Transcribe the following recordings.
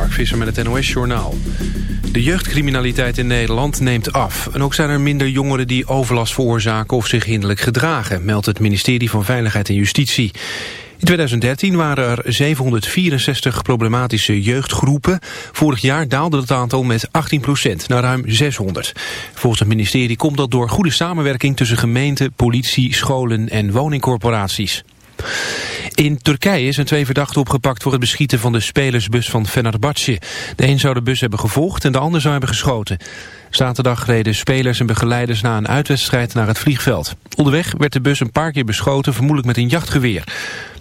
Mark Visser met het NOS-journaal. De jeugdcriminaliteit in Nederland neemt af. En ook zijn er minder jongeren die overlast veroorzaken of zich hinderlijk gedragen... meldt het ministerie van Veiligheid en Justitie. In 2013 waren er 764 problematische jeugdgroepen. Vorig jaar daalde het aantal met 18% naar ruim 600. Volgens het ministerie komt dat door goede samenwerking... tussen gemeenten, politie, scholen en woningcorporaties. In Turkije zijn twee verdachten opgepakt voor het beschieten van de spelersbus van Fenerbahce. De een zou de bus hebben gevolgd en de ander zou hebben geschoten. Zaterdag reden spelers en begeleiders na een uitwedstrijd naar het vliegveld. Onderweg werd de bus een paar keer beschoten, vermoedelijk met een jachtgeweer.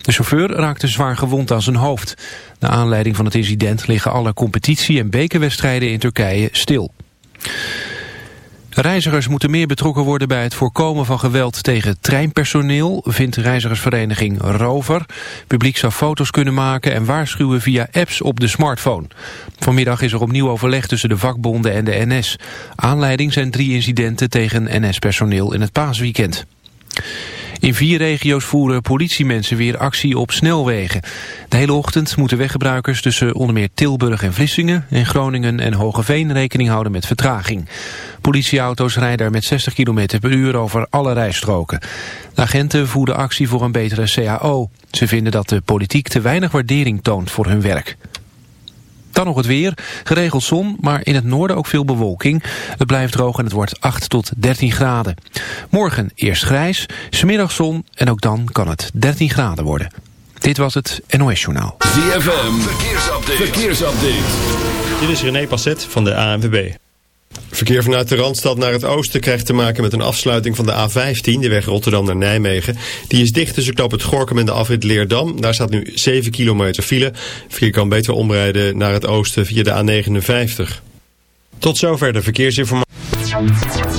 De chauffeur raakte zwaar gewond aan zijn hoofd. Na aanleiding van het incident liggen alle competitie- en bekerwedstrijden in Turkije stil. Reizigers moeten meer betrokken worden bij het voorkomen van geweld tegen treinpersoneel, vindt reizigersvereniging Rover. Publiek zou foto's kunnen maken en waarschuwen via apps op de smartphone. Vanmiddag is er opnieuw overleg tussen de vakbonden en de NS. Aanleiding zijn drie incidenten tegen NS-personeel in het paasweekend. In vier regio's voeren politiemensen weer actie op snelwegen. De hele ochtend moeten weggebruikers tussen onder meer Tilburg en Vlissingen... en Groningen en Hogeveen rekening houden met vertraging. Politieauto's rijden met 60 km per uur over alle rijstroken. Agenten voeren actie voor een betere CAO. Ze vinden dat de politiek te weinig waardering toont voor hun werk. Dan nog het weer. Geregeld zon, maar in het noorden ook veel bewolking. Het blijft droog en het wordt 8 tot 13 graden. Morgen eerst grijs, smiddag zon en ook dan kan het 13 graden worden. Dit was het NOS Journaal. ZFM, verkeersupdate. verkeersupdate. Dit is René Passet van de ANWB. Verkeer vanuit de Randstad naar het oosten krijgt te maken met een afsluiting van de A15, de weg Rotterdam naar Nijmegen. Die is dicht tussen knap het Gorkum en de afrit Leerdam. Daar staat nu 7 kilometer file. Verkeer kan beter omrijden naar het oosten via de A59. Tot zover de verkeersinformatie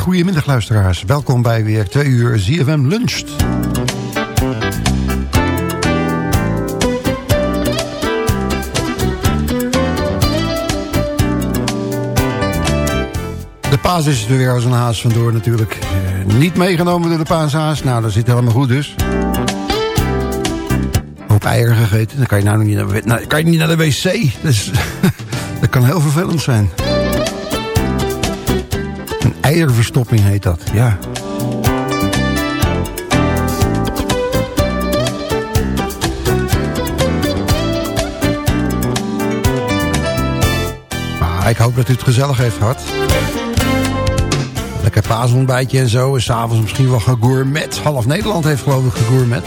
Goedemiddag luisteraars. Welkom bij weer 2 uur ZFM Lunch. De paas is er weer als een haas vandoor natuurlijk. Eh, niet meegenomen door de paashaas. Nou, dat zit helemaal goed dus. Hoop eieren gegeten. Dan kan je nou niet naar, nou, kan je niet naar de wc. Dus, dat kan heel vervelend zijn. Eierverstopping heet dat, ja. Maar ik hoop dat u het gezellig heeft gehad. Lekker paasontbijtje en zo. En s'avonds misschien wel gegourmet. Half Nederland heeft geloof ik gegourmet.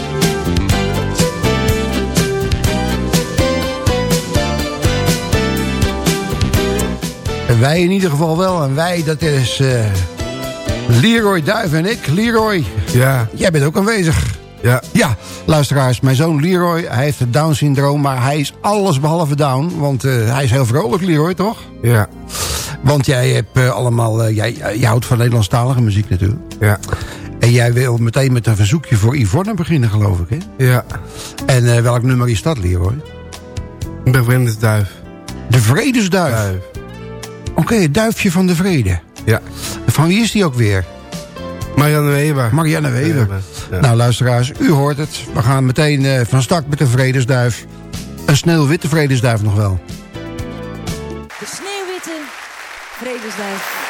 En wij in ieder geval wel. En wij, dat is uh, Leroy Duif en ik. Leroy, ja. jij bent ook aanwezig. Ja. Ja, luisteraars, mijn zoon Leroy, hij heeft het Down-syndroom... maar hij is alles behalve down, want uh, hij is heel vrolijk, Leroy, toch? Ja. Want jij hebt uh, allemaal... Uh, jij, jij houdt van Nederlandstalige muziek natuurlijk. Ja. En jij wil meteen met een verzoekje voor Yvonne beginnen, geloof ik, hè? Ja. En welk nummer is dat, Leroy? De Vredesduif. De Vredesduif? Duif. Oké, okay, het duifje van de vrede. Ja. Van wie is die ook weer? Marianne Weber. Marianne Weber. Ja. Nou, luisteraars, u hoort het. We gaan meteen uh, van start met de vredesduif. Een sneeuwwitte vredesduif nog wel. De sneeuwwitte vredesduif.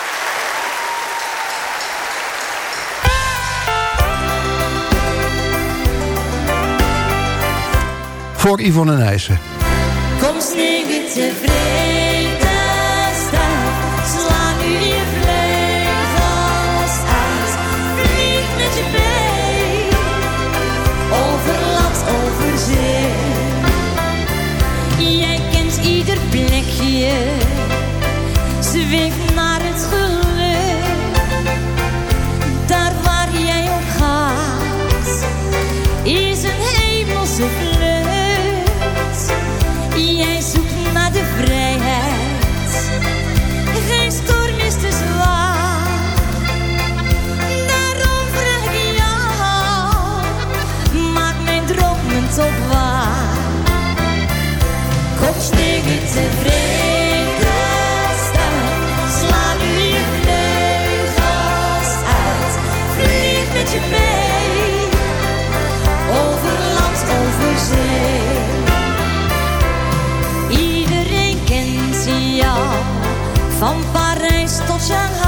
Voor Yvonne Nijssen. Kom sneeuwwitte vredesduif, van Parijs tot Shanghai.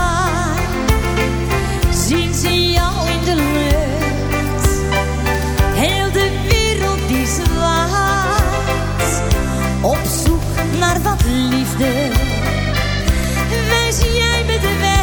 Wees jij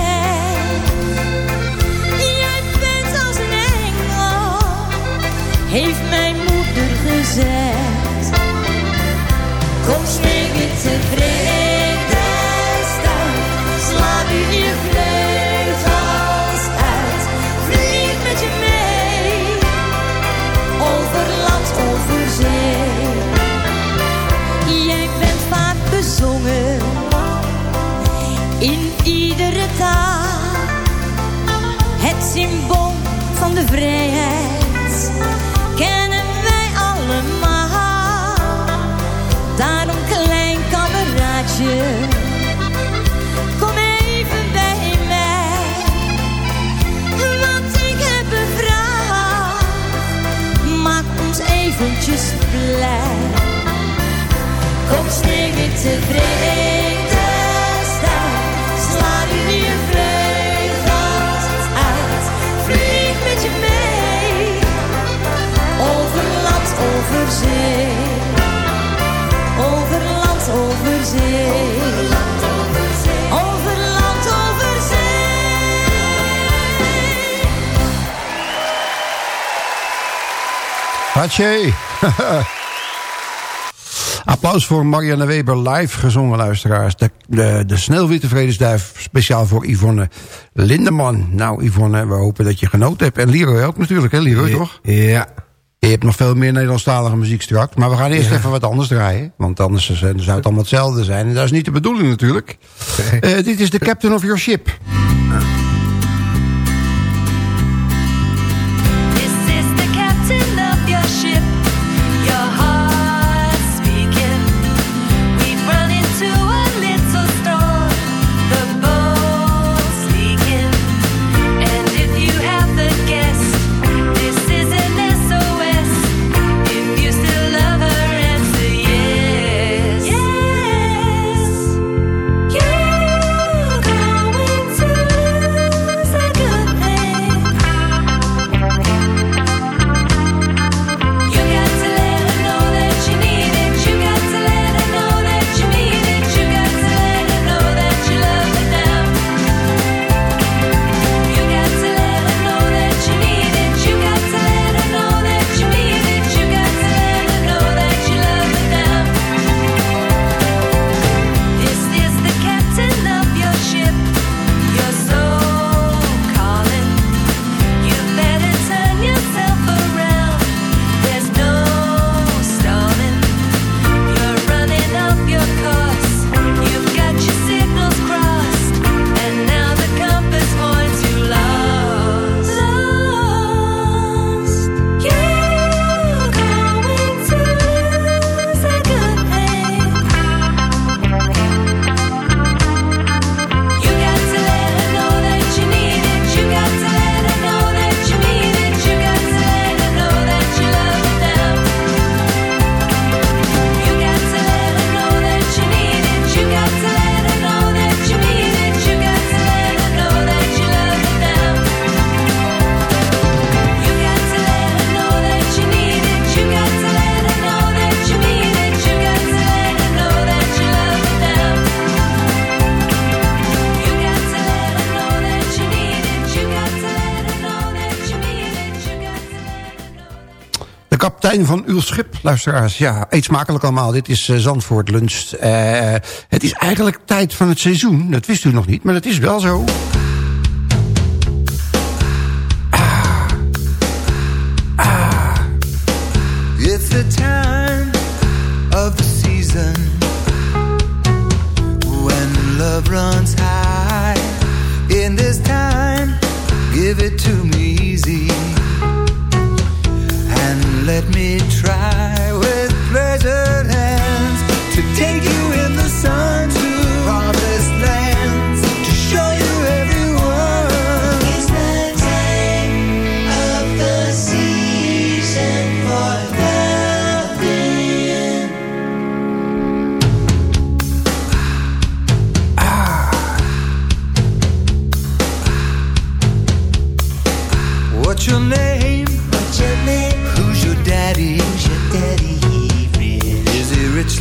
Hatsje. Applaus voor Marianne Weber live gezongen luisteraars. De, de, de Sneeuwwitte Vredesduif speciaal voor Yvonne Lindeman. Nou Yvonne, we hopen dat je genoten hebt. En Leroy ook natuurlijk, hè Leroy toch? Ja. Je hebt nog veel meer Nederlandstalige muziek straks. Maar we gaan eerst even wat anders draaien. Want anders zou het allemaal hetzelfde zijn. En dat is niet de bedoeling natuurlijk. Uh, dit is de Captain of Your Ship. Kapitein van uw schip, luisteraars. Ja, eet smakelijk allemaal. Dit is eh, Zandvoort Lunch. Eh, het is eigenlijk tijd van het seizoen. Dat wist u nog niet, maar dat is wel zo. It's the time of the season when love runs high. In this time, give it to let me try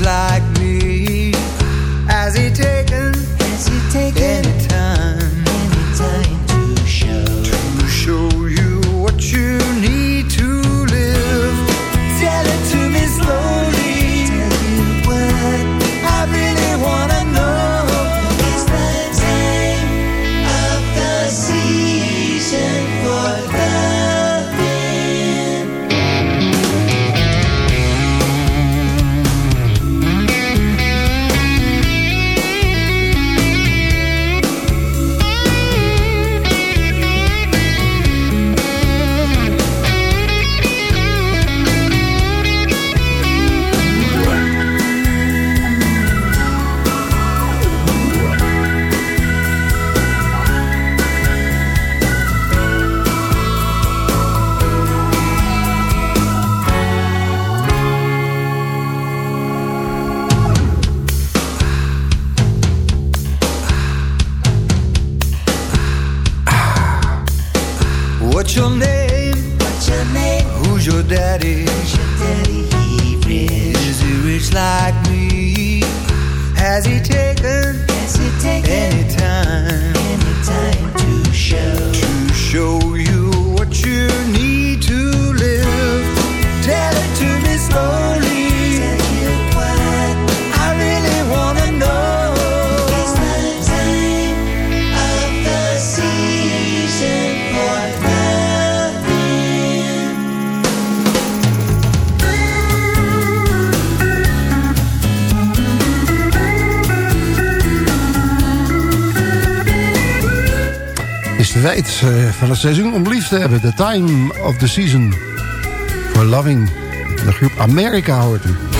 like van het seizoen om lief te hebben. The time of the season for loving. De groep Amerika hoort u.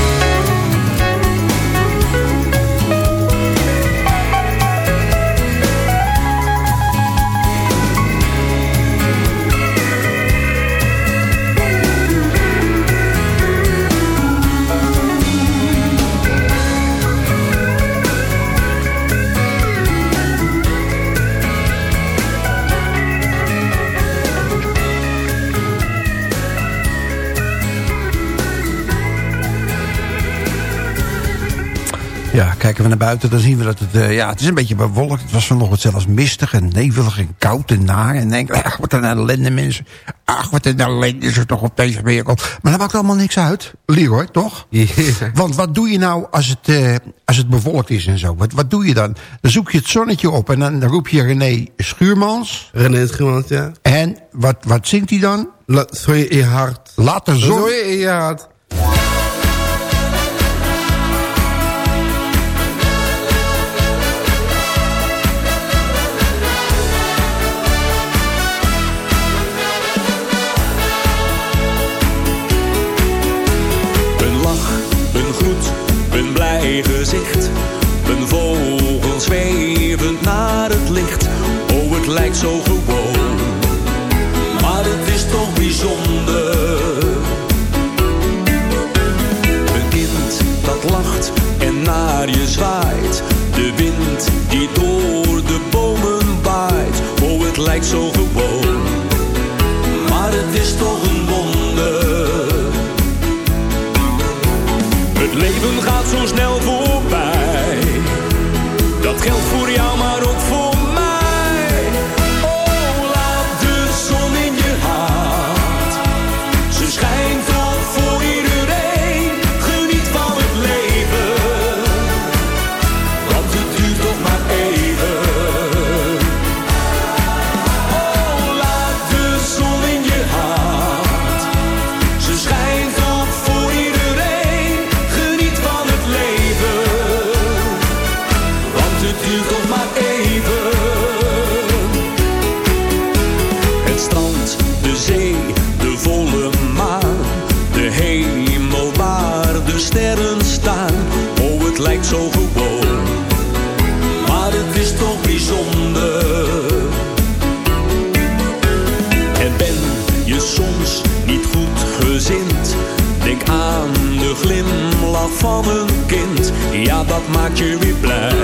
kijken we naar buiten, dan zien we dat het... eh, ja, het is een beetje bewolkt. Het was vanochtend zelfs mistig en nevelig en koud en naar. En denk, ach, wat een ellende mensen. Ach, wat een ellende is er toch op deze wereld. Maar dat maakt allemaal niks uit. Leroy, toch? Want wat doe je nou als het, eh, als het bewolkt is en zo? Wat, wat doe je dan? Dan zoek je het zonnetje op en dan roep je René Schuurmans. René Schuurmans, ja. En wat, wat zingt hij dan? La, zo je in je hart. Laat de Zo zon... je in je hart. Gezicht. Een vogel zwevend naar het licht. Oh, het lijkt zo gewoon. Maar het is toch bijzonder. Een kind dat lacht en naar je zwaait. De wind die door de bomen waait. Oh, het lijkt zo gewoon. Maar het is toch een wonder. Het leven gaat zo snel sterren staan. Oh, het lijkt zo gewoon, maar het is toch bijzonder. En ben je soms niet goed gezind? Denk aan de glimlach van een kind, ja dat maakt je weer blij.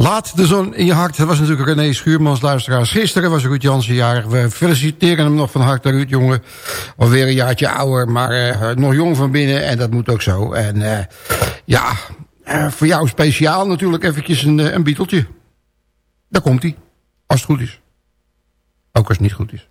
Laat de zon in je hart. Dat was natuurlijk René Schuurmans, luisteraars. Gisteren was Ruud Jansen jarig. We feliciteren hem nog van harte, Ruud, jongen. Alweer een jaartje ouder, maar eh, nog jong van binnen. En dat moet ook zo. En eh, ja, eh, voor jou speciaal natuurlijk eventjes een, een Beatletje. Daar komt hij. Als het goed is. Ook als het niet goed is.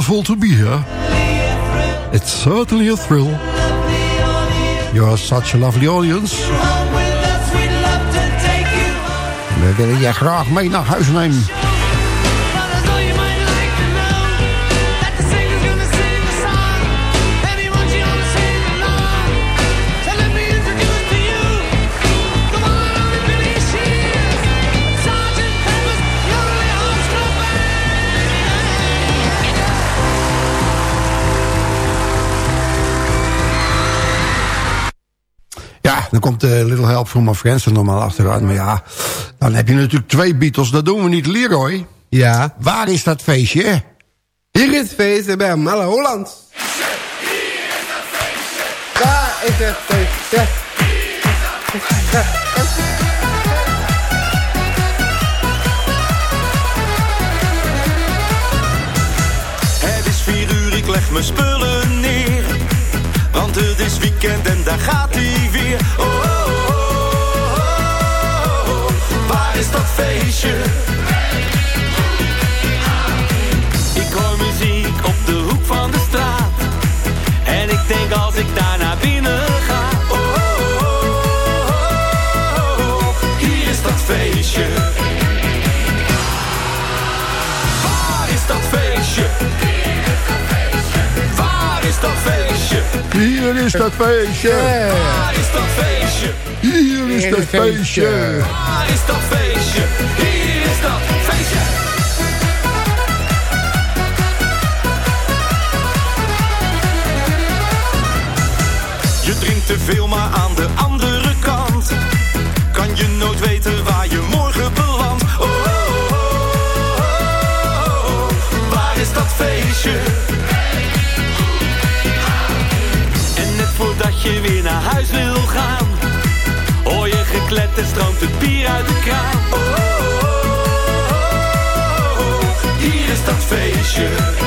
Wonderful to be here. It's certainly a thrill. You're such a lovely audience. We willen je graag mee naar huis nemen. Dan komt de Little Help from My Friends er normaal achteraan. Maar ja, dan heb je natuurlijk twee Beatles. Dat doen we niet, Leroy. Ja. Waar is dat feestje? Hier is het feest bij Malle Holland. Daar is het feest. Het is vier uur, ik leg mijn spullen neer. Want het is weekend en daar gaat hij weer. Oh, oh, oh, oh, oh. waar is dat feestje? Ik hoor muziek op de hoek van de straat. En ik denk als ik daar naar binnen ga. Oh, oh, oh, oh, oh. hier is dat feestje. Hier is dat feestje. Waar is dat feestje? Hier is dat feestje. Waar is dat feestje? Hier is dat feestje. Je drinkt te veel, maar aan de andere kant kan je nooit weten waar je morgen belandt. Oh, oh, oh, oh, oh. waar is dat feestje? Gekletter, stroomt het bier uit de kraan. Oh, oh, oh, oh. hier is dat feestje.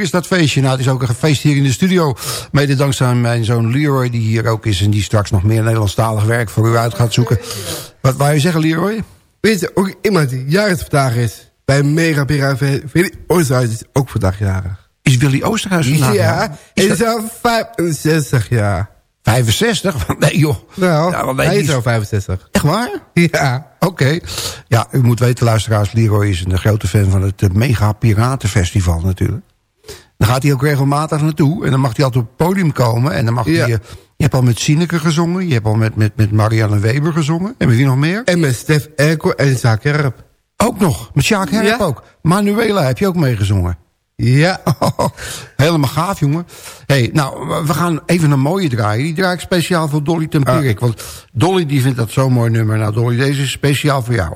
Hier is dat feestje. Nou, het is ook een feest hier in de studio. Mede dankzij mijn zoon Leroy, die hier ook is... en die straks nog meer Nederlandstalig werk voor u uit gaat zoeken. Wat wou je zeggen, Leroy? Weet je, ook iemand die jarig vandaag is. Bij Mega Pira Willy Oosterhuis is ook vandaag jarig. Is Willy Oosterhuis vandaag? Ja, hij Is al 65 jaar. 65? Nee joh. Nou, hij is- al 65. Echt waar? Ja. Oké. Ja, u moet weten, luisteraars, Leroy is een grote fan van het eh, Mega Piratenfestival natuurlijk. Dan gaat hij ook regelmatig naartoe. En dan mag hij altijd op het podium komen. En dan mag Ja. hij... eh, je hebt al met Sineke gezongen. Je hebt al met, met, met Marianne Weber gezongen. En met wie nog meer? En met Stef Erko en Zaak Herp. Ook nog. Met Sjaak Herp Ja. ook. Manuela heb je ook meegezongen. Ja. Helemaal gaaf, jongen. hey, nou, we gaan even een mooie draaien. Die draai ik speciaal voor Dolly Tempierik. Want Dolly die vindt dat zo'n mooi nummer. Nou, Dolly, deze is speciaal voor jou.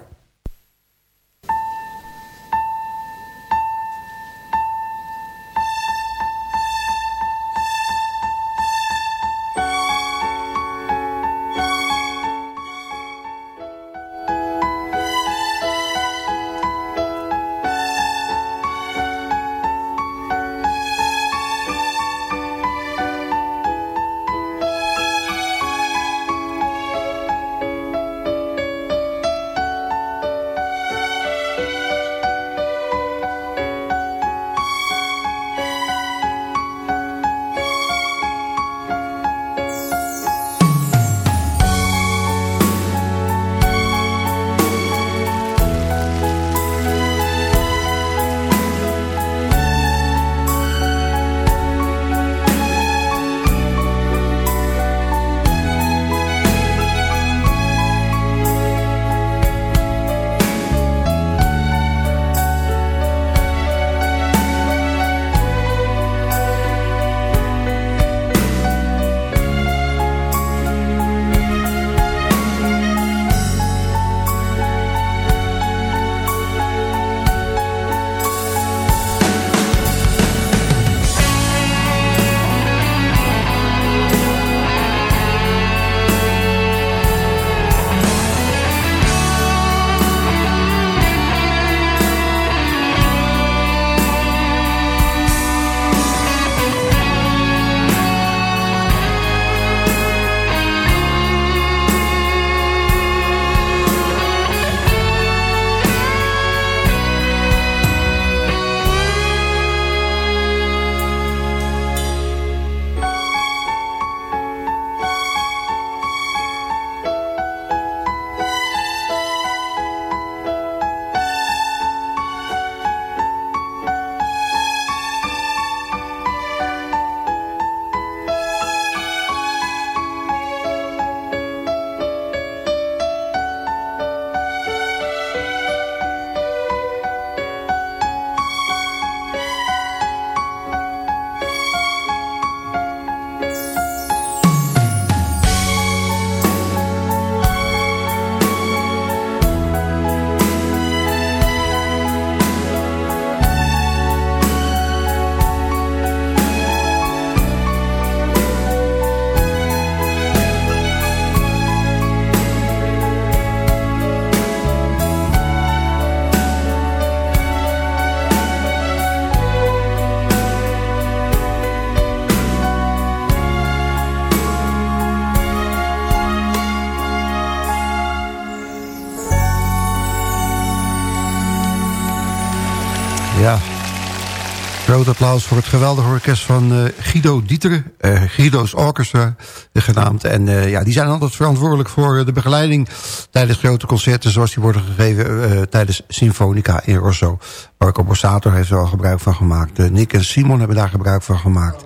Groot applaus voor het geweldige orkest van eh, Guido Dieteren. eh, Guido's Orchestra, eh, genaamd. En ja, die zijn altijd verantwoordelijk voor de begeleiding... tijdens grote concerten zoals die worden gegeven... tijdens Symfonica in Rosso. Marco Borsato heeft er al gebruik van gemaakt. Nick en Simon hebben daar gebruik van gemaakt.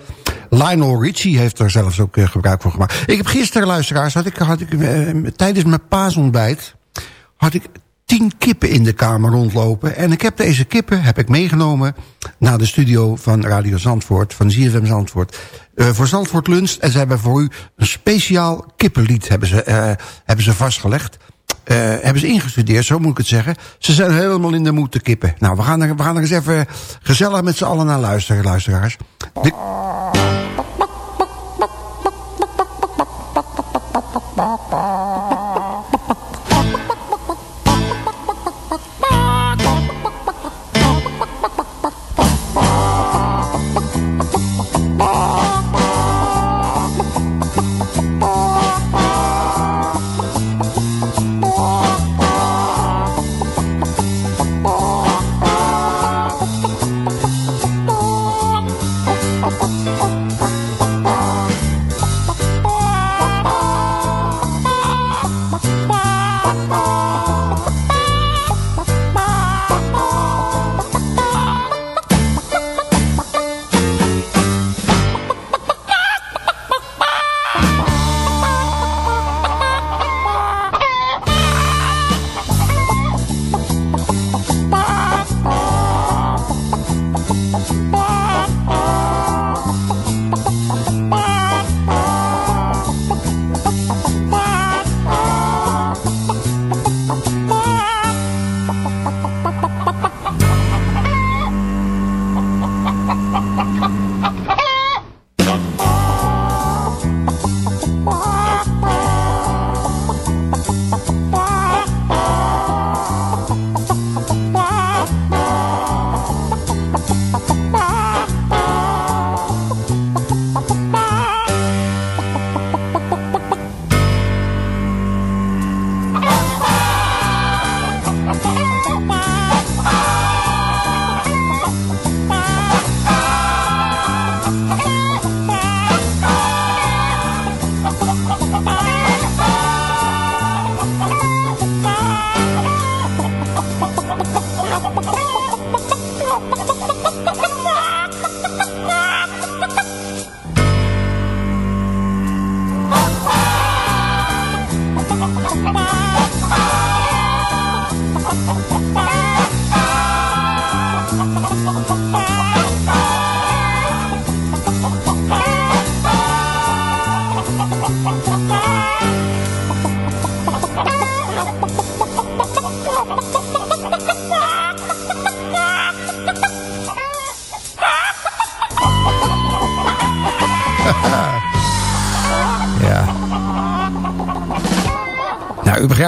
Lionel Richie heeft er zelfs ook gebruik van gemaakt. Ik heb gisteren, luisteraars, had ik, had ik tijdens mijn paasontbijt... had ik tien kippen in de kamer rondlopen. En ik heb deze kippen heb ik meegenomen naar de studio van Radio Zandvoort, van ZFM Zandvoort. eh, voor Zandvoort Lunch. En ze hebben voor u een speciaal kippenlied hebben ze, eh, hebben ze vastgelegd. Eh, hebben ze ingestudeerd, zo moet ik het zeggen. Ze zijn helemaal in de moed te kippen. Nou, we gaan er, we gaan er eens even gezellig met z'n allen naar luisteren, luisteraars.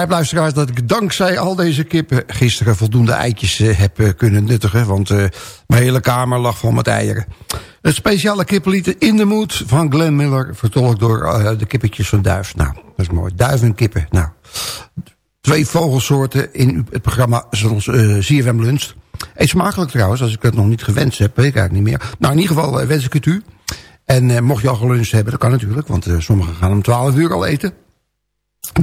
U begrijpt, luisteraars, dat ik dankzij al deze kippen... gisteren voldoende eitjes eh, heb eh, kunnen nuttigen... want eh, mijn hele kamer lag vol met eieren. Het speciale kippenlied In de Moed van Glenn Miller... vertolkt door de kippetjes van Duif. Nou, dat is mooi. Duif en kippen. Nou, twee vogelsoorten in het programma ZFM Lunch. Eet smakelijk trouwens, als ik het nog niet gewenst heb... weet ik eigenlijk niet meer. Nou, in ieder geval wens ik het u. En mocht je al geluncht hebben, dat kan natuurlijk... want sommigen gaan om 12 uur al eten...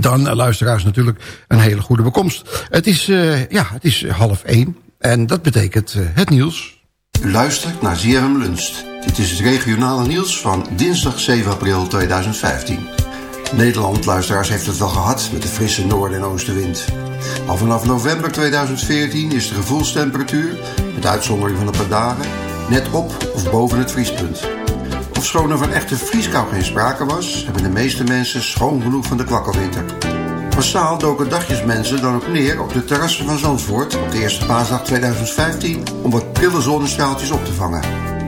Dan, eh, luisteraars, natuurlijk een hele goede bekomst. Het is, eh, ja, het is half één. En dat betekent eh, het nieuws. U luistert naar ZFM Lunch. Dit is het regionale nieuws van dinsdag 7 april 2015. Nederland, luisteraars, heeft het wel gehad met de frisse noorden- en oostenwind. Al vanaf november 2014 is de gevoelstemperatuur, met uitzondering van een paar dagen, net op of boven het vriespunt. Ofschoon er van echte vrieskou geen sprake was, hebben de meeste mensen schoon genoeg van de kwakkelwinter. Massaal doken dagjesmensen dan ook neer op de terrassen van Zandvoort op de eerste paasdag 2015 om wat prille zonnestraaltjes op te vangen.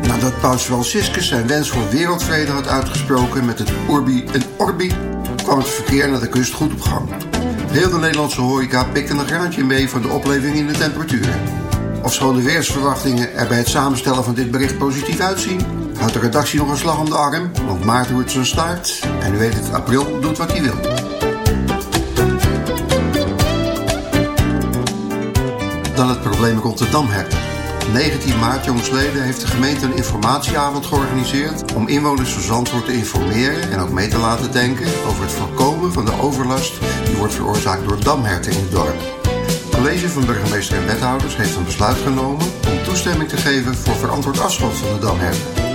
Nadat paus Franciscus zijn wens voor wereldvrede had uitgesproken met het Urbi en Orbi, kwam het verkeer naar de kust goed op gang. Heel de Nederlandse horeca pikte een graantje mee van de opleving in de temperaturen. Ofschoon de weersverwachtingen er bij het samenstellen van dit bericht positief uitzien, houdt de redactie nog een slag om de arm, want maart roert zijn staart en u weet het, april doet wat hij wil. Dan het probleem Rotterdam herten. 19 maart jongsleden heeft de gemeente een informatieavond georganiseerd om inwoners van Zandvoort te informeren en ook mee te laten denken over het voorkomen van de overlast die wordt veroorzaakt door damherten in het dorp. Het college van burgemeester en wethouders heeft een besluit genomen om toestemming te geven voor verantwoord afschot van de damherten.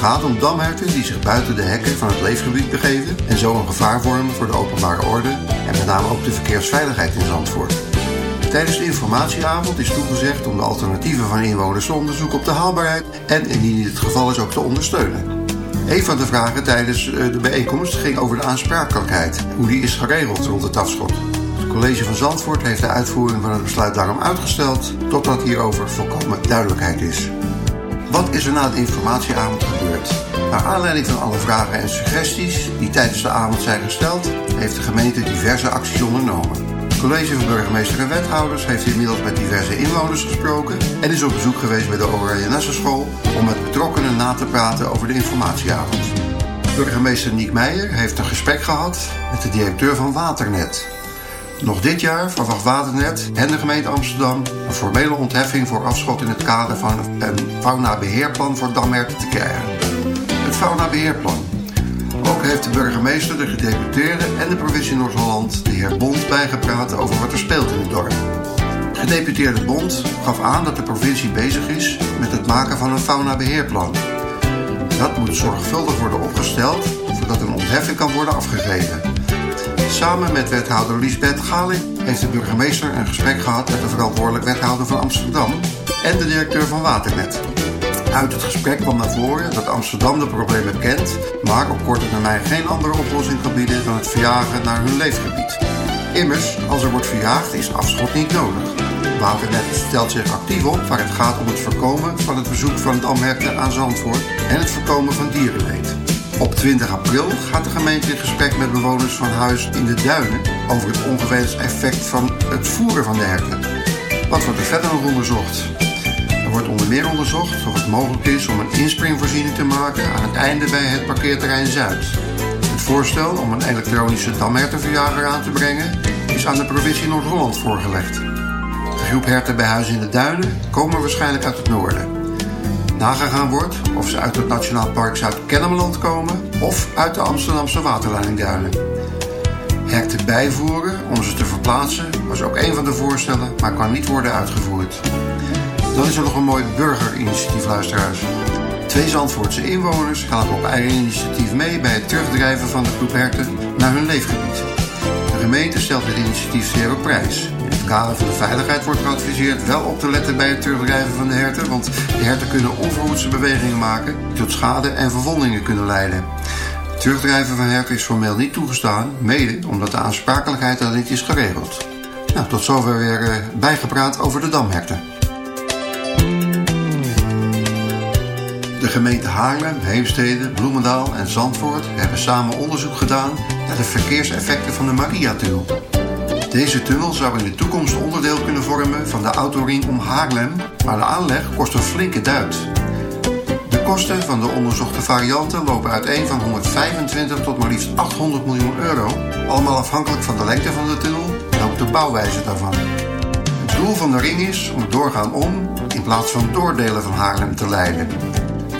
Gaat om damherten die zich buiten de hekken van het leefgebied begeven en zo een gevaar vormen voor de openbare orde en met name ook de verkeersveiligheid in Zandvoort. Tijdens de informatieavond is toegezegd om de alternatieven van inwoners te onderzoeken op de haalbaarheid en indien dit het geval is ook te ondersteunen. Een van de vragen tijdens eh, de bijeenkomst ging over de aansprakelijkheid, hoe die is geregeld rond het afschot. Het college van Zandvoort heeft de uitvoering van het besluit daarom uitgesteld totdat hierover volkomen duidelijkheid is. Wat is er na de informatieavond gebeurd? Naar aanleiding van alle vragen en suggesties die tijdens de avond zijn gesteld, heeft de gemeente diverse acties ondernomen. Het college van burgemeester en wethouders heeft inmiddels met diverse inwoners gesproken en is op bezoek geweest bij de Oranje Nessenschool om met betrokkenen na te praten over de informatieavond. Burgemeester Niek Meijer heeft een gesprek gehad met de directeur van Waternet. Nog dit jaar verwacht Waternet en de gemeente Amsterdam een formele ontheffing voor afschot in het kader van een faunabeheerplan voor damherten te krijgen. Het faunabeheerplan. Ook heeft de burgemeester, de gedeputeerde en de provincie Noord-Holland de heer Bond bijgepraat over wat er speelt in het dorp. Gedeputeerde Bond gaf aan dat de provincie bezig is met het maken van een faunabeheerplan. Dat moet zorgvuldig worden opgesteld zodat een ontheffing kan worden afgegeven. Samen met wethouder Liesbeth Galing heeft de burgemeester een gesprek gehad met de verantwoordelijk wethouder van Amsterdam en de directeur van Waternet. Uit het gesprek kwam naar voren dat Amsterdam de problemen kent, maar op korte termijn geen andere oplossing kan bieden dan het verjagen naar hun leefgebied. Immers, als er wordt verjaagd, is afschot niet nodig. Waternet stelt zich actief op waar het gaat om het voorkomen van het bezoek van damherten aan Zandvoort en het voorkomen van dierenleed. Op 20 april gaat de gemeente in gesprek met bewoners van huis in de duinen over het ongewenst effect van het voeren van de herten. Wat wordt er verder nog onderzocht? Er wordt onder meer onderzocht of het mogelijk is om een inspringvoorziening te maken aan het einde bij het parkeerterrein Zuid. Het voorstel om een elektronische damhertenverjager aan te brengen is aan de provincie Noord-Holland voorgelegd. De groep herten bij Huis in de Duinen komen waarschijnlijk uit het noorden. Nagegaan wordt of ze uit het Nationaal Park Zuid-Kennemerland komen of uit de Amsterdamse waterleidingduinen. Herten bijvoeren om ze te verplaatsen was ook een van de voorstellen, maar kan niet worden uitgevoerd. Dan is er nog een mooi burgerinitiatief, luisteraars. Twee Zandvoortse inwoners gaan op eigen initiatief mee bij het terugdrijven van de groep herten naar hun leefgebied. De gemeente stelt dit initiatief zeer op prijs. Kader van de veiligheid wordt geadviseerd wel op te letten bij het terugdrijven van de herten, want de herten kunnen onverhoedse bewegingen maken die tot schade en verwondingen kunnen leiden. Het terugdrijven van herten is formeel niet toegestaan, mede omdat de aansprakelijkheid daar niet is geregeld. Nou, tot zover weer eh, bijgepraat over de damherten. De gemeente Haarlem, Heemstede, Bloemendaal en Zandvoort hebben samen onderzoek gedaan naar de verkeerseffecten van de Maria-tunnel. Deze tunnel zou in de toekomst onderdeel kunnen vormen van de autoring om Haarlem, maar de aanleg kost een flinke duit. De kosten van de onderzochte varianten lopen uiteen van 125 tot maar liefst 800 miljoen euro, allemaal afhankelijk van de lengte van de tunnel en ook de bouwwijze daarvan. Het doel van de ring is om doorgaan om in plaats van doordelen van Haarlem te leiden.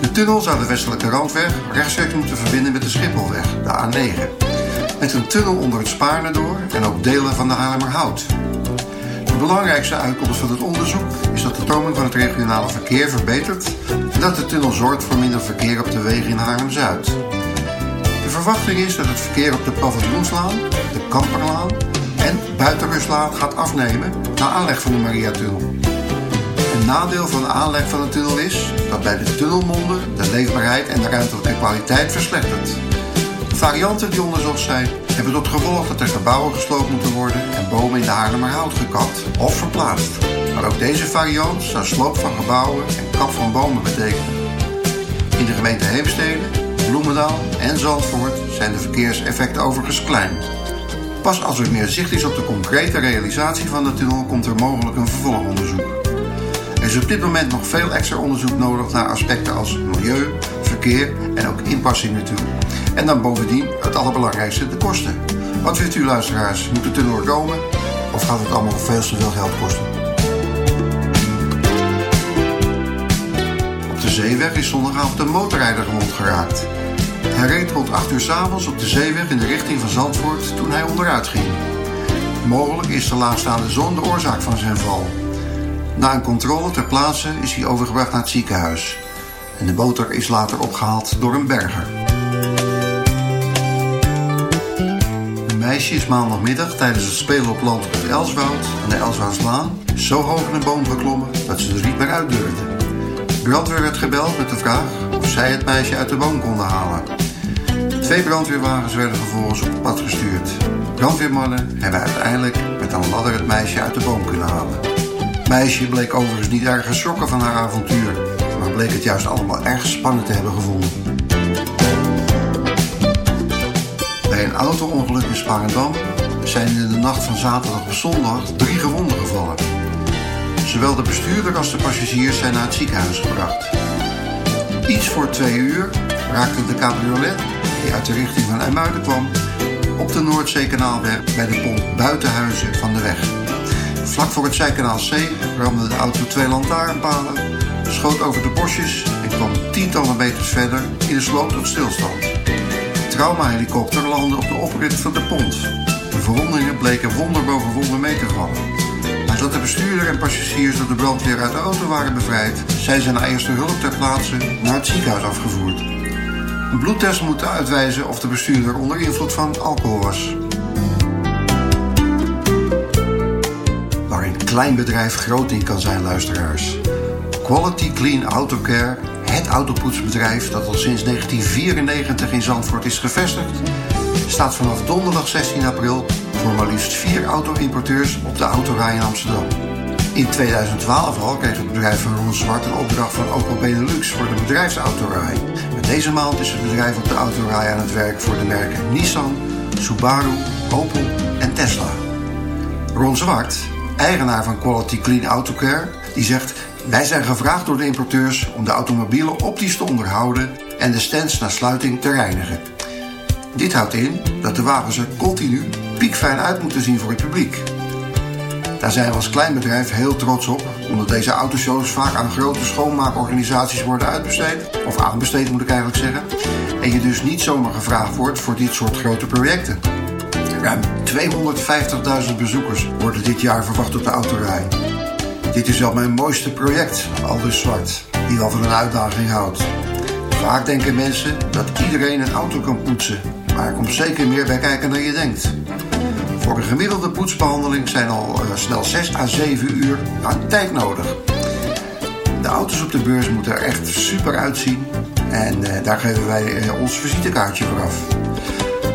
De tunnel zou de westelijke randweg rechtstreeks moeten verbinden met de Schipholweg, de A9. Met een tunnel onder het Spaarne door en ook delen van de Haarlemmerhout. De belangrijkste uitkomst van het onderzoek is dat de stroming van het regionale verkeer verbetert en dat de tunnel zorgt voor minder verkeer op de wegen in Haarlem-Zuid. De verwachting is dat het verkeer op de Paviljoenslaan, de Kamperlaan en Buitenrustlaan gaat afnemen na aanleg van de Maria-tunnel. Een nadeel van de aanleg van de tunnel is dat bij de tunnelmonden de leefbaarheid en de ruimtelijke kwaliteit verslechtert. Varianten die onderzocht zijn hebben tot gevolg dat er gebouwen gesloopt moeten worden en bomen in de Haarlemmerhout gekapt of verplaatst. Maar ook deze variant zou sloop van gebouwen en kap van bomen betekenen. In de gemeente Heemstede, Bloemendaal en Zandvoort zijn de verkeerseffecten overigens klein. Pas als er meer zicht is op de concrete realisatie van de tunnel komt er mogelijk een vervolgonderzoek. Er is op dit moment nog veel extra onderzoek nodig naar aspecten als milieu, verkeer en ook inpassing natuurlijk. En dan bovendien het allerbelangrijkste, de kosten. Wat vindt u luisteraars? Moet de tunnel er komen? Of gaat het allemaal veel te veel geld kosten? zeeweg is zondagavond een motorrijder gewond geraakt. Hij reed rond 8 uur 's avonds op de zeeweg in de richting van Zandvoort toen hij onderuit ging. Mogelijk is de laagstaande zon de oorzaak van zijn val. Na een controle ter plaatse is hij overgebracht naar het ziekenhuis. En de motor is later opgehaald door een berger. Meisje is maandagmiddag tijdens het spelen op land op het Elswoud aan de Elswoudslaan zo hoog in een boom geklommen dat ze er niet meer uit durfde. Brandweer werd gebeld met de vraag of zij het meisje uit de boom konden halen. Twee brandweerwagens werden vervolgens op pad gestuurd. Brandweermannen hebben uiteindelijk met een ladder het meisje uit de boom kunnen halen. Het meisje bleek overigens niet erg geschrokken van haar avontuur, maar bleek het juist allemaal erg spannend te hebben gevonden. Bij een auto-ongeluk in Sparendam zijn in de nacht van zaterdag op zondag drie gewonden gevallen. Zowel de bestuurder als de passagiers zijn naar het ziekenhuis gebracht. Iets voor twee uur raakte de cabriolet, die uit de richting van IJmuiden kwam, op de Noordzeekanaalweg bij de pomp Buitenhuizen van de weg. Vlak voor het Zijkanaal C ramde de auto twee lantaarnpalen, schoot over de bosjes en kwam tientallen meters verder in de sloot tot stilstand. Traumahelikopter landde op de oprit van de pont. De verwondingen bleken wonder boven wonder mee te vallen. Nadat de bestuurder en passagiers door de brandweer uit de auto waren bevrijd, zijn ze naar eerste hulp ter plaatse naar het ziekenhuis afgevoerd. Een bloedtest moet uitwijzen of de bestuurder onder invloed van alcohol was. Waar een klein bedrijf groot in kan zijn, luisteraars. Quality Clean Autocare, het autopoetsbedrijf dat al sinds 1994 in Zandvoort is gevestigd, staat vanaf donderdag 16 april voor maar liefst vier auto-importeurs op de autorij in Amsterdam. In 2012 al kreeg het bedrijf van Ron Zwart een opdracht van Opel Benelux voor de bedrijfsautorij. Maar deze maand is het bedrijf op de autorij aan het werk voor de merken Nissan, Subaru, Opel en Tesla. Ron Zwart, eigenaar van Quality Clean Autocare, die zegt... wij zijn gevraagd door de importeurs om de automobielen optisch te onderhouden... en de stands na sluiting te reinigen. Dit houdt in dat de wagens er continu piekfijn uit moeten zien voor het publiek. Daar zijn we als klein bedrijf heel trots op, omdat deze autoshows vaak aan grote schoonmaakorganisaties worden uitbesteed, of aanbesteed moet ik eigenlijk zeggen, en je dus niet zomaar gevraagd wordt voor dit soort grote projecten. Ruim 250.000 bezoekers worden dit jaar verwacht op de autorij. Dit is wel mijn mooiste project, Aldus Zwart, die wel van een uitdaging houdt. Vaak denken mensen dat iedereen een auto kan poetsen, maar er komt zeker meer bij kijken dan je denkt. Voor een gemiddelde poetsbehandeling zijn al eh, snel 6 à 7 uur aan tijd nodig. De auto's op de beurs moeten er echt super uitzien en eh, daar geven wij eh, ons visitekaartje voor af.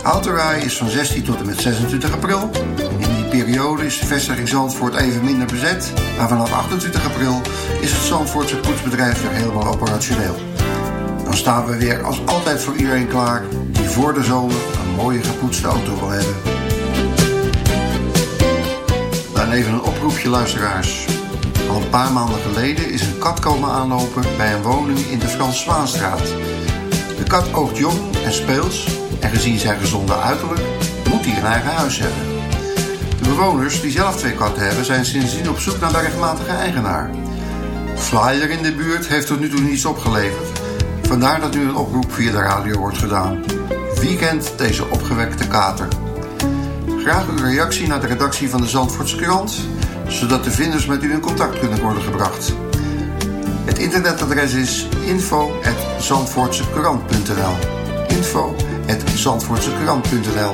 Autorij is van 16 tot en met 26 april. Periode is de vestiging Zandvoort even minder bezet, maar vanaf 28 april is het Zandvoortse poetsbedrijf weer helemaal operationeel. Dan staan we weer als altijd voor iedereen klaar die voor de zomer een mooie gepoetste auto wil hebben. Dan even een oproepje luisteraars. Al een paar maanden geleden is een kat komen aanlopen bij een woning in de Frans Zwaanstraat. De kat oogt jong en speels en gezien zijn gezonde uiterlijk moet hij een eigen huis hebben. Bewoners die zelf twee katten hebben zijn sindsdien op zoek naar de rechtmatige eigenaar. Flyer in de buurt heeft tot nu toe niets opgeleverd. Vandaar dat nu een oproep via de radio wordt gedaan. Wie kent deze opgewekte kater? Graag uw reactie naar de redactie van de Zandvoortse krant, zodat de vinders met u in contact kunnen worden gebracht. Het internetadres is info.zandvoortsekrant.nl info.zandvoortsekrant.nl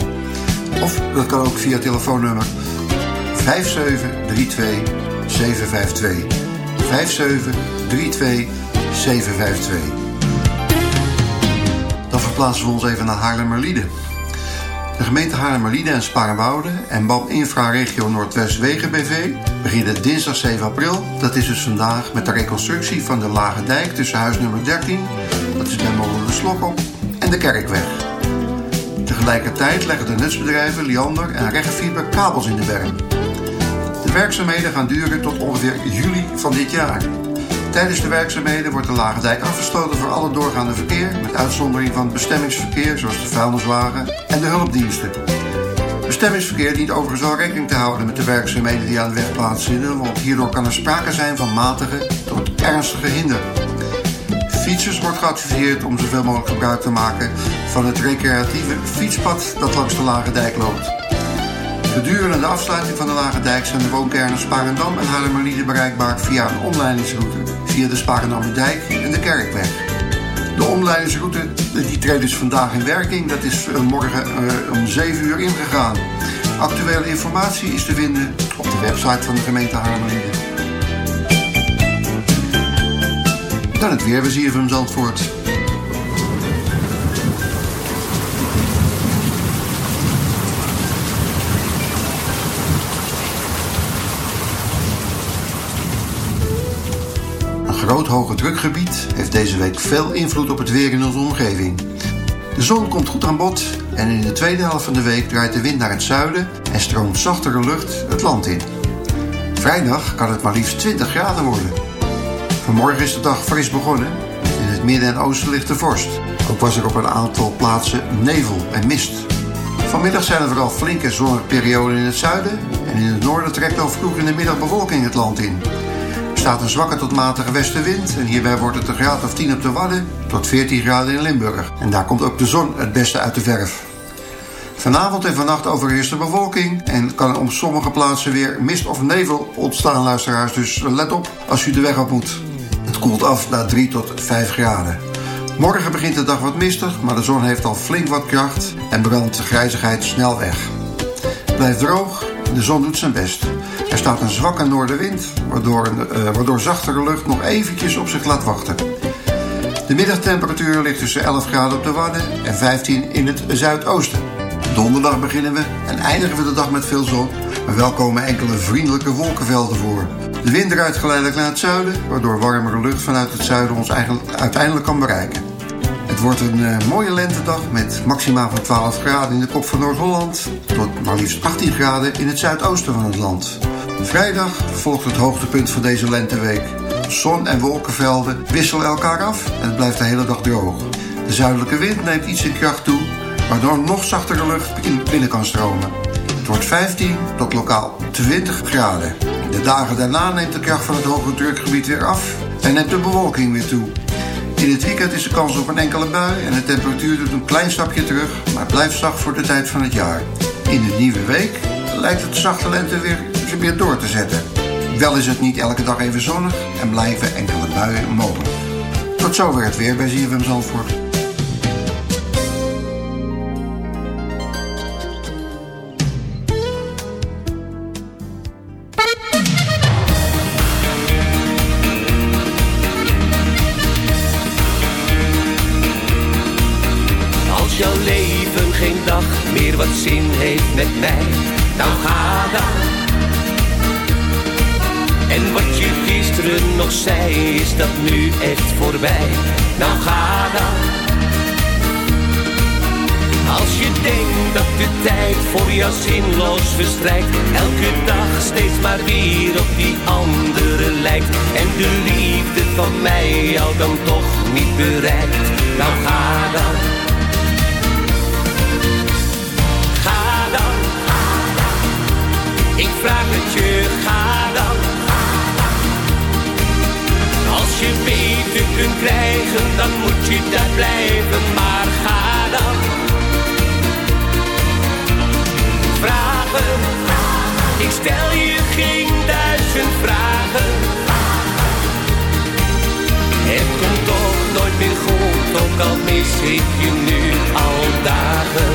Of dat kan ook via telefoonnummer 5732 752 5732 752 Dan verplaatsen we ons even naar Haarlemmerlieden. De gemeente Haarlemmerlieden en Spaarnwoude en BAM Infra Regio Noordwest-Wegen BV beginnen dinsdag 7 april, dat is dus vandaag, met de reconstructie van de Lage Dijk tussen huis nummer 13, dat is bij Molen de Slok op, en de Kerkweg. Tegelijkertijd leggen de nutsbedrijven Liander en Regenfieber kabels in de berm. De werkzaamheden gaan duren tot ongeveer juli van dit jaar. Tijdens de werkzaamheden wordt de Lage Dijk afgesloten voor alle doorgaande verkeer, met uitzondering van bestemmingsverkeer, zoals de vuilniswagen en de hulpdiensten. Bestemmingsverkeer dient overigens wel rekening te houden met de werkzaamheden die aan de weg plaatsvinden, want hierdoor kan er sprake zijn van matige tot ernstige hinder. Fietsers wordt geadviseerd om zoveel mogelijk gebruik te maken van het recreatieve fietspad dat langs de Lage Dijk loopt. Gedurende de afsluiting van de Lage Dijk zijn de woonkernen Sparendam en Haarlemmerlieden bereikbaar via een omleidingsroute via de Sparendammerdijk en de Kerkweg. De omleidingsroute die treedt dus vandaag in werking. Dat is eh, morgen eh, om 7 uur ingegaan. Actuele informatie is te vinden op de website van de gemeente Haarlemmerlieden. Dan het weer van Zandvoort. Groot hoge drukgebied heeft deze week veel invloed op het weer in onze omgeving. De zon komt goed aan bod en in de tweede helft van de week draait de wind naar het zuiden en stroomt zachtere lucht het land in. Vrijdag kan het maar liefst 20 graden worden. Vanmorgen is de dag fris begonnen. In het midden en oosten ligt de vorst. Ook was er op een aantal plaatsen nevel en mist. Vanmiddag zijn er vooral flinke zonnige perioden in het zuiden en in het noorden trekt al vroeg in de middag bewolking het land in. Staat een zwakke tot matige westenwind en hierbij wordt het een graad of 10 op de Wadden tot 14 graden in Limburg. En daar komt ook de zon het beste uit de verf. Vanavond en vannacht overheerst de bewolking en kan op sommige plaatsen weer mist of nevel ontstaan, luisteraars. Dus let op als u de weg op moet. Het koelt af naar 3 tot 5 graden. Morgen begint de dag wat mistig, maar de zon heeft al flink wat kracht en brandt de grijzigheid snel weg. Het blijft droog, de zon doet zijn best. Er staat een zwakke noordenwind, waardoor, eh, waardoor zachtere lucht nog eventjes op zich laat wachten. De middagtemperatuur ligt tussen 11 graden op de Wadden en 15 in het zuidoosten. Donderdag beginnen we en eindigen we de dag met veel zon, maar wel komen enkele vriendelijke wolkenvelden voor. De wind draait geleidelijk naar het zuiden, waardoor warmere lucht vanuit het zuiden ons uiteindelijk kan bereiken. Wordt een eh, mooie lentedag met maxima van 12 graden in de kop van Noord-Holland tot maar liefst 18 graden in het zuidoosten van het land. Vrijdag volgt het hoogtepunt van deze lenteweek. Zon en wolkenvelden wisselen elkaar af en het blijft de hele dag droog. De zuidelijke wind neemt iets in kracht toe, waardoor nog zachtere lucht binnen kan stromen. Het wordt 15 tot lokaal 20 graden. De dagen daarna neemt de kracht van het hoge drukgebied weer af en neemt de bewolking weer toe. In het weekend is de kans op een enkele bui en de temperatuur doet een klein stapje terug, maar blijft zacht voor de tijd van het jaar. In de nieuwe week lijkt het zachte lente weer, weer door te zetten. Wel is het niet elke dag even zonnig en blijven enkele buien mogelijk. Tot zover het weer bij ZFM Zandvoort. Elke dag steeds maar weer op die andere lijkt. En de liefde van mij jou dan toch niet bereikt, nou ga dan. Ga dan. Ik vraag het je, ga dan. Als je beter kunt krijgen, dan moet je daar blijven, maar ga dan. Ik stel je geen duizend vragen. Het komt toch nooit meer goed, ook al mis ik je nu al dagen.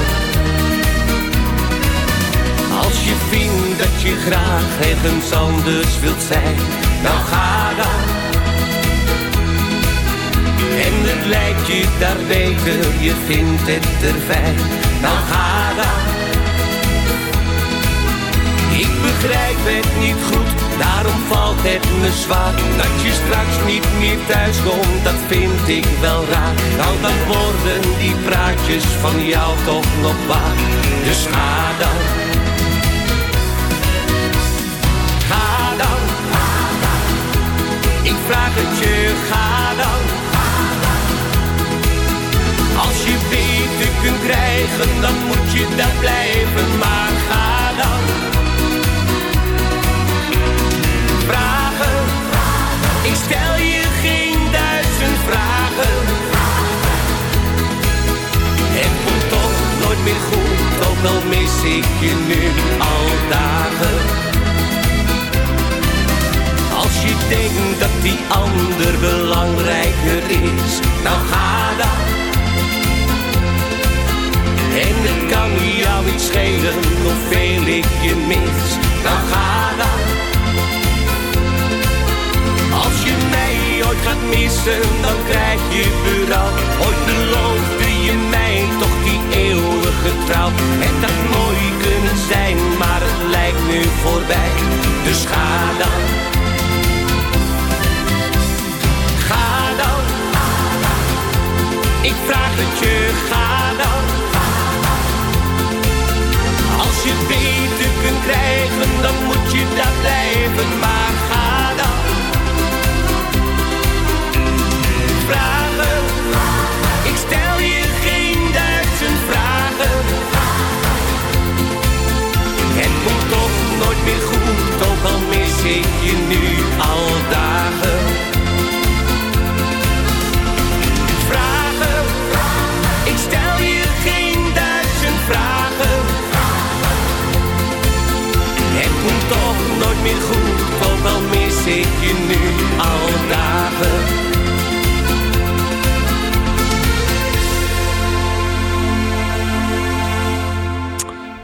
Als je vindt dat je graag ergens anders wilt zijn, nou ga dan. En het lijkt je daar beter, je vindt het er fijn, nou ga dan. Begrijp het niet goed, daarom valt het me zwaar. Dat je straks niet meer thuis komt, dat vind ik wel raar. Nou dan worden die praatjes van jou toch nog waar. Dus ga dan. Ga dan. Ik vraag het je, ga dan. Als je beter kunt krijgen, dan moet je daar blijven, maar ga dan. Al mis ik je nu al dagen. Als je denkt dat die ander belangrijker is, nou ga dan. En het kan jou niet schelen hoeveel ik je mis, nou ga dan. Als je mij ooit gaat missen, dan krijg je bural. Ooit beloofde je mij toch die eeuwige trouw. Het had mooi kunnen zijn, maar het lijkt nu voorbij. Dus ga dan. Ga dan. Ik vraag het je, ga dan. Als je beter kunt krijgen, dan moet je dat blijven. Je nu al dagen.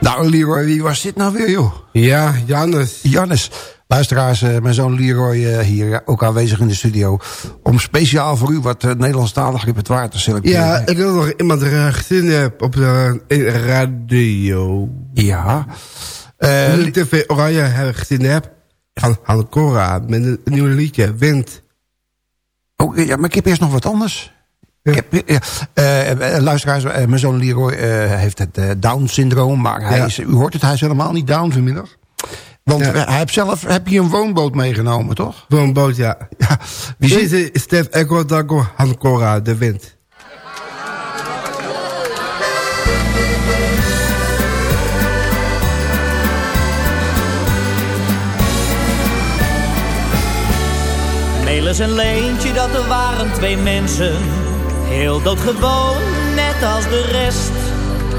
Nou, Leroy, wie was dit nou weer, joh? Ja, Jannes. Jannes. Luisteraars, eh, mijn zoon Leroy eh, hier ook aanwezig in de studio... om speciaal voor u wat Nederlandstalig repertoire te selecteren. Ja, ik wil nog iemand er gezien heb op de de radio. Ja. Uh, TV Oranje heb ik gezien heb. Van met een nieuw liedje, Wind. Oh, ja, maar ik heb eerst nog wat anders. Ik heb, ja, uh, luisteraars, uh, mijn zoon Leroy uh, heeft het Down-syndroom. Maar hij Ja. is, u hoort het, hij is helemaal niet down vanmiddag. Want Ja. hij heeft zelf heb je een woonboot meegenomen, toch? Woonboot, ja. Ja. Wie Deze is Stef Dago Han Cora, de wind. Melis en Leentje, dat er waren twee mensen. Heel doodgewoon, net als de rest.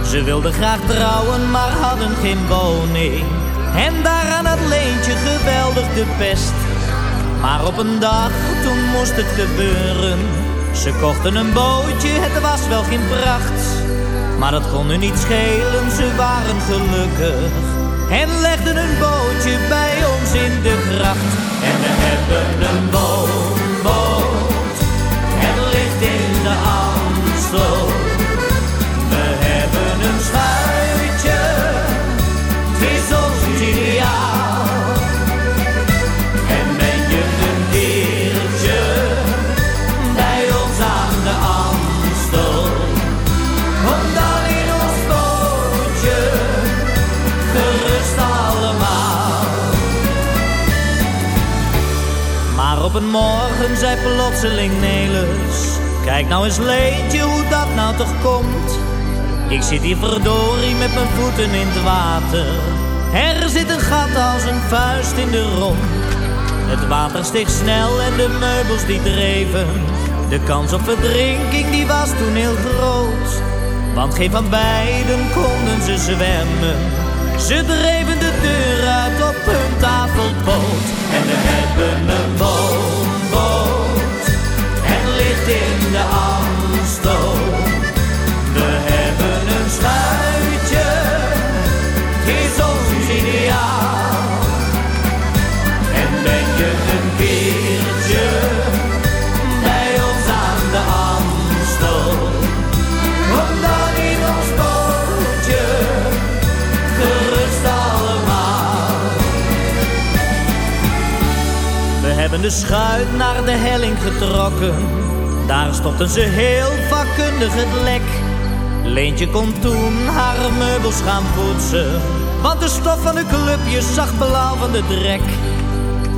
Ze wilden graag trouwen, maar hadden geen woning. En daaraan had Leentje geweldig de pest. Maar op een dag, toen moest het gebeuren. Ze kochten een bootje, het was wel geen pracht. Maar dat kon hun niet schelen, ze waren gelukkig. En legden een bootje bij ons in de gracht. En we hebben een woonboot. Het ligt in de Amstel. Op een morgen zei plotseling Nelis, kijk nou eens Leentje hoe dat nou toch komt. Ik zit hier verdorie met mijn voeten in het water. Er zit een gat als een vuist in de romp. Het water steeg snel en de meubels die dreven. De kans op verdrinking die was toen heel groot. Want geen van beiden konden ze zwemmen. Ze dreven de deur uit op En we hebben een woonboot. Het ligt in de Amstel. We hebben een schuitje. De schuit naar de helling getrokken. Daar stopten ze heel vakkundig het lek. Leentje kon toen haar meubels gaan poetsen. Want de stof van de clubjes zag blauw van de drek.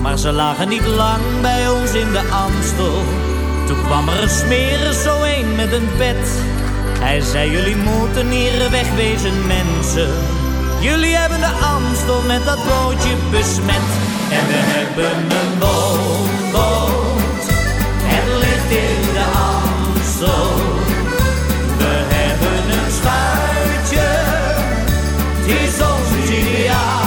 Maar ze lagen niet lang bij ons in de Amstel. Toen kwam er een smerer zo een met een pet. Hij zei, jullie moeten hier wegwezen mensen. Jullie hebben de Amstel met dat bootje besmet. En we hebben een woonboot. Het ligt in de Amstel. We hebben een schuitje. het is ons ideaal.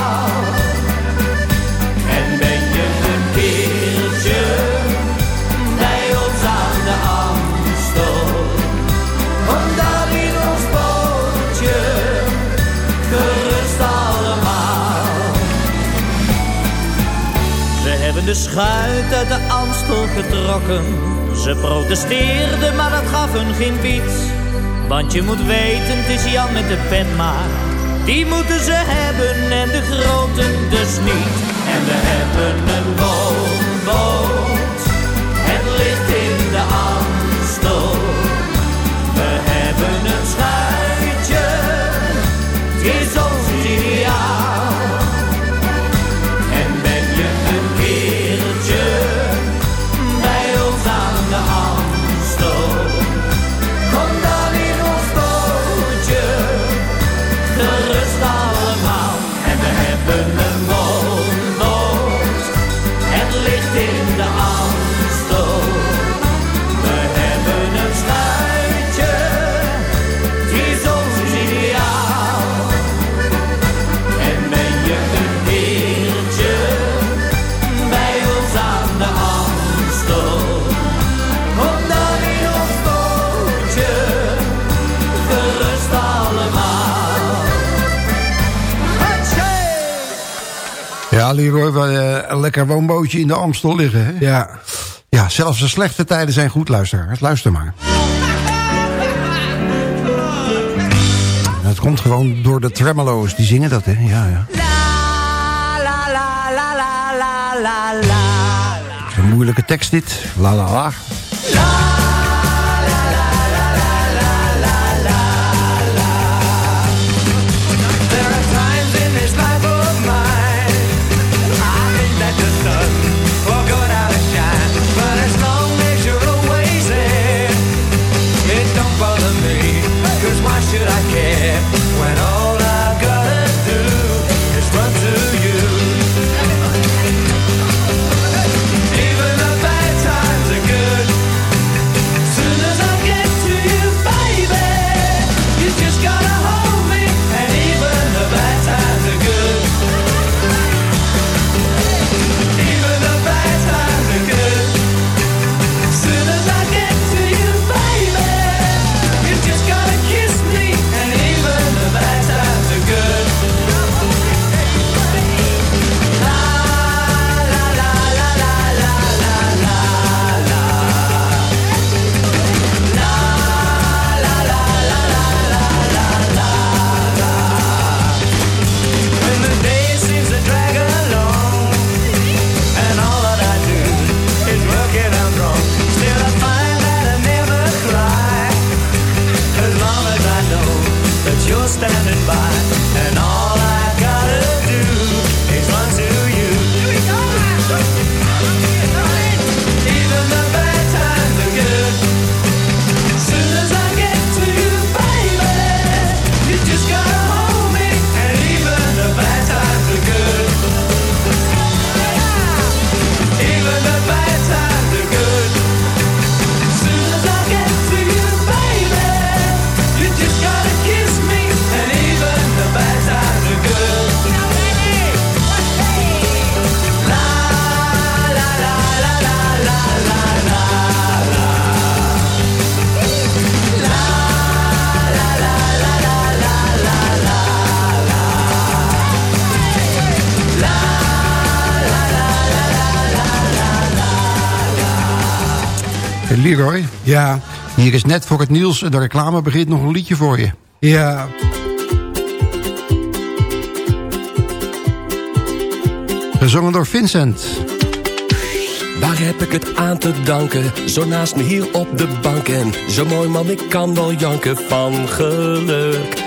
Schuit uit de Amstel getrokken. Ze protesteerden, maar dat gaf hun geen bied. Want je moet weten, het is Jan met de pen maar. Die moeten ze hebben en de groten dus niet. En we hebben een woonboot. Het ligt in de Amstel. We hebben een schuitje. Het is Leroy, we hebben een lekker woonbootje in de Amstel liggen. Hè? Ja. Ja, zelfs de slechte tijden zijn goed, luisteraars. Luister maar. Het komt gewoon door de tremolo's. Die zingen dat, hè? Ja, ja. La la la la la la la. Het is een moeilijke tekst dit. La la la. Hier is net voor het nieuws de reclame begint nog een liedje voor je. Ja. Gezongen door Vincent. Waar heb ik het aan te danken? Zo naast me hier op de bank en zo mooi man, ik kan wel janken van geluk.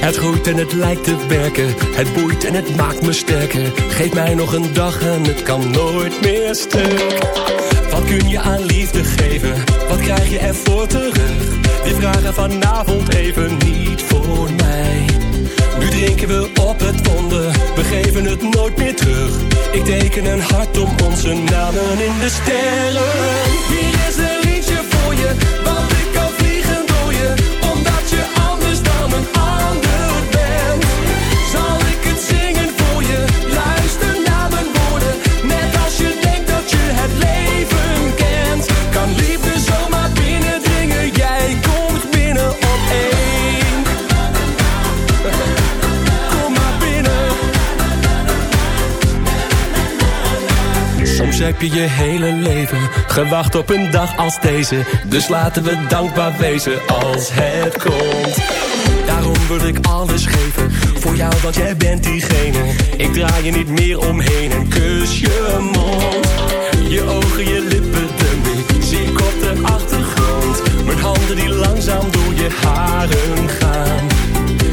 Het groeit en het lijkt te werken, het boeit en het maakt me sterker. Geef mij nog een dag en het kan nooit meer stuk. Wat kun je aan liefde geven? Wat krijg je ervoor terug? Die vragen vanavond even niet voor mij. Nu drinken we op het wonder, we geven het nooit meer terug. Ik teken een hart om onze namen in de sterren. Heb je je hele leven gewacht op een dag als deze. Dus laten we dankbaar wezen als het komt. Daarom wil ik alles geven voor jou, want jij bent diegene. Ik draai je niet meer omheen en kus je mond. Je ogen, je lippen, de muziek op de achtergrond. Mijn handen die langzaam door je haren gaan.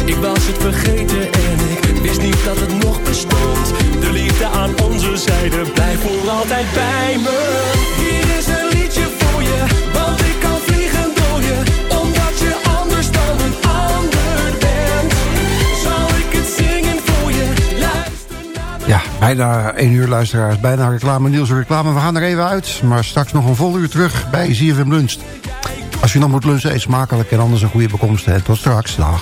Ik was het vergeten en wist niet dat het nog bestond. De liefde aan onze zijde blijft voor altijd bij me. Hier is een liedje voor je, want ik kan vliegen door je. Omdat je anders dan een ander bent. Zal ik het zingen voor je? Luister Ja, bijna één uur luisteraars, bijna reclame, nieuws en reclame. We gaan er even uit, maar straks nog een vol uur terug bij ZFM Lunch. Als je nog moet lunchen, eet smakelijk en anders een goede bekomst. En tot straks, dag.